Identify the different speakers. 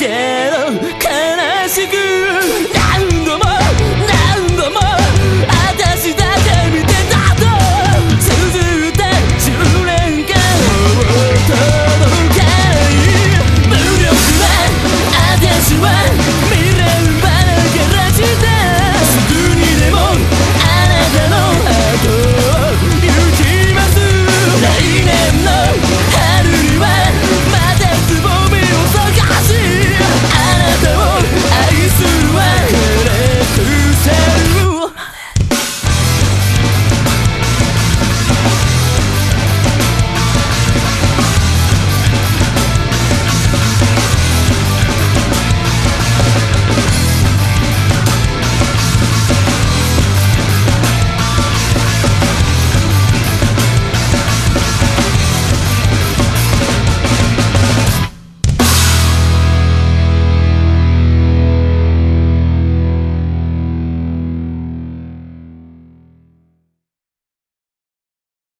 Speaker 1: Yeah.